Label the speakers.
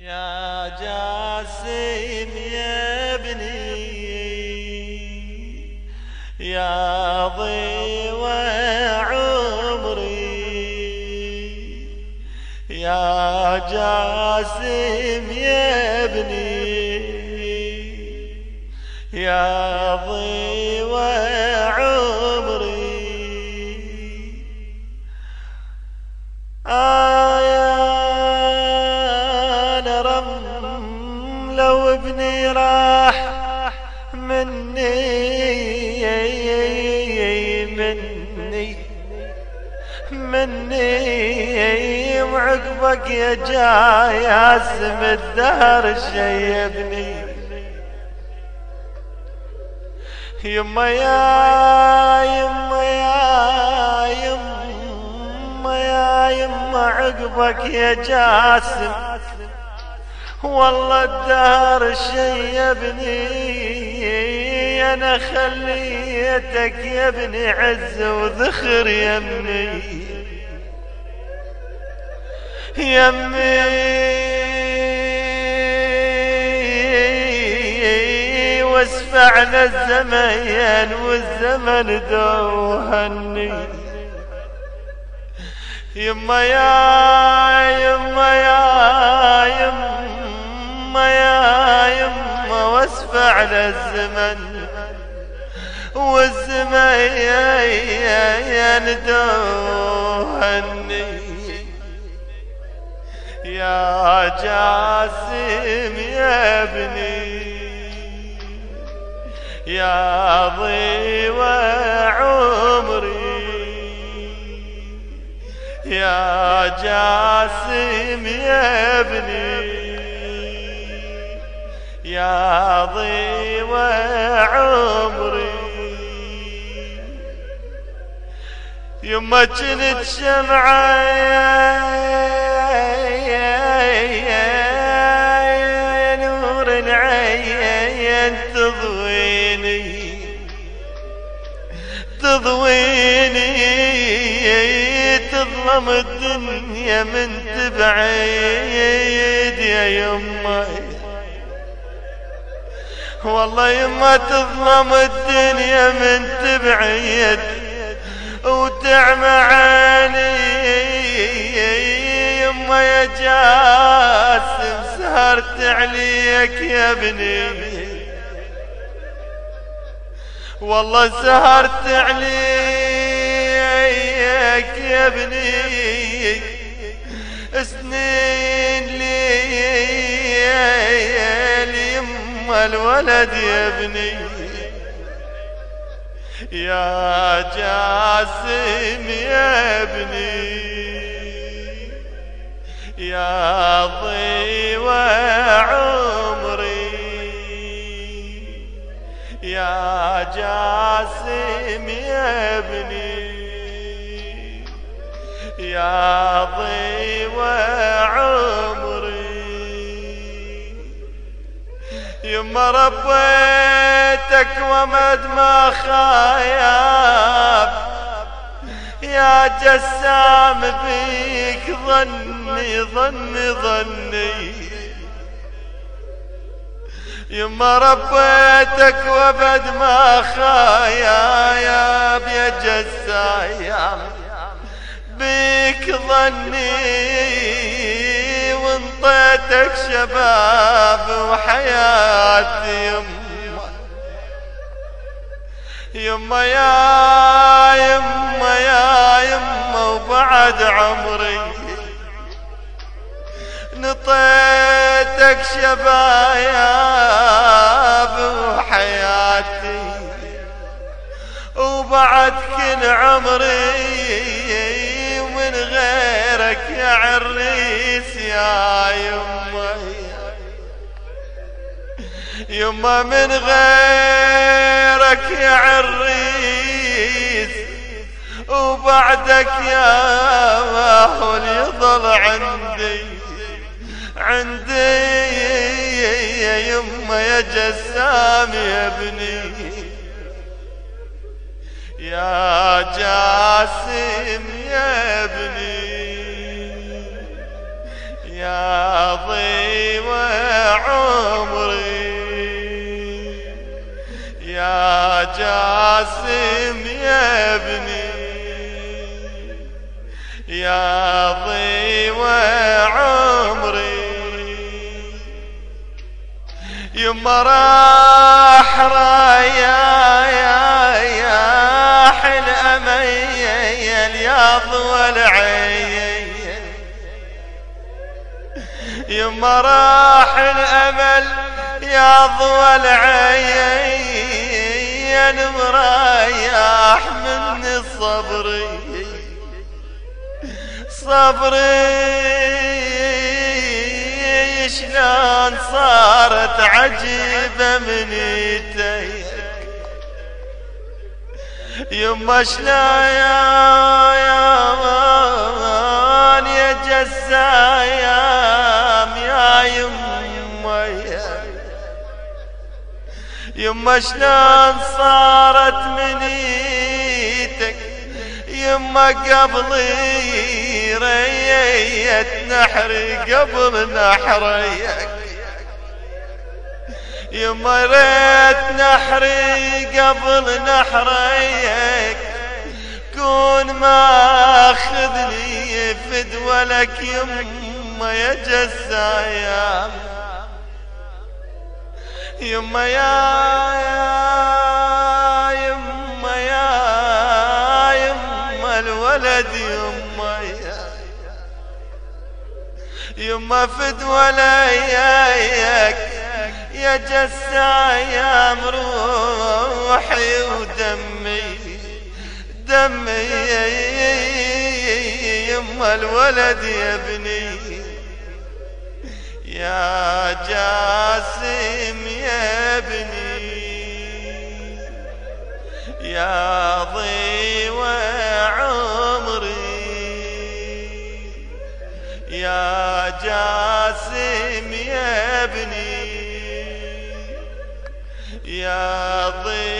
Speaker 1: يا جاسم يا ابني يا ضيوة عمري يا جاسم يا ابني يا ضيوة مني وعقبك يا جاياسم الدهر شيبني يما يا يما يا يما يا يما عقبك يا جاسم. والله الدهر شيبني أنا خليتك يا ابني عز وذخر يمي يمي واسفعنا الزمن والزمن دوهني. يما يا يما يا يما يا يما واسفع الزمن والزمن يندوهني يا جاسم يا ابني يا ضيوة عمري. يا جاسم يا ابني يا ضيوة عمري. يما جنت شمعة تضويني تظلم الدنيا من تبعيد يا يمي. والله يما تظلم الدنيا من تبعيد وتعمى عيني. يما يا جاسم سهرت عليك يا ابني. والله سهرت عليك يا ابني. سنين لي الولد يا ابني. يا جاسم يا ابني. يا ضيوة يا ضيوة يما ربيتك ومد ما خايب. يا جسام بيك ظني ظني ظني. يما ربيتك وبد ما خايب يا جسام. بيك ظني وانطيتك شباب وحياتي. يما يما يا يما يا يما وبعد عمري نطيتك شباب وحياتي. وبعد كل عمري عريس يا يما يما من غيرك يا عريس وبعدك يا ماهول يضل عندي عندي يا يما يا جسام يا ابني يا جاسم يا يا ضيوة عمري يما راح رايا يا يا حل أميل يا ضوى العين. يما راح الامل يا ضوى العين مريح من صبري. صبري شلون صارت عجيبة من يما شلون يا يا مان يا جزايام يا يما يما شلون صارت من ايتك يما قبلي ريت نحري قبل نحريك. يما ريت نحري قبل نحريك. كون ما أخذني فدولك يما يا جزايا. يما يا يما يا يما الولد يما فدوى ليك يا جسايا روحي ودمي دمي يما الولد يا ابني. يا جاسم يا ابني. يا يا ضيوة